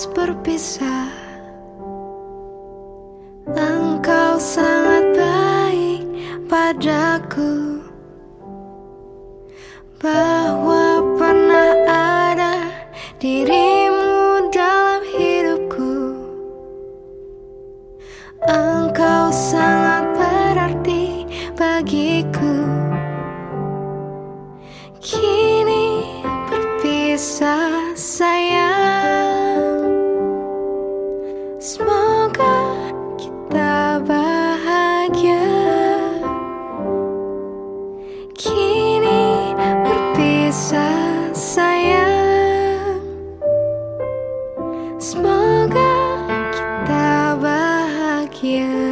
harus berpisah. Engkau sangat baik padaku. Bahwa pernah ada dirimu dalam hidupku. Engkau sangat berarti bagiku. Kini berpisah Semoga kita bahagia. Kini berpisah sayang. Semoga kita bahagia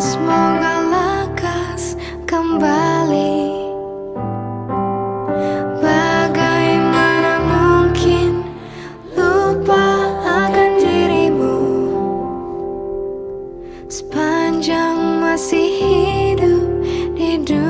semoga lekas kembali. Bagaimana mungkin lupa akan dirimu? Sepanjang masih hidup di dunia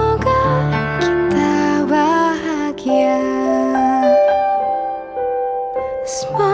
smile.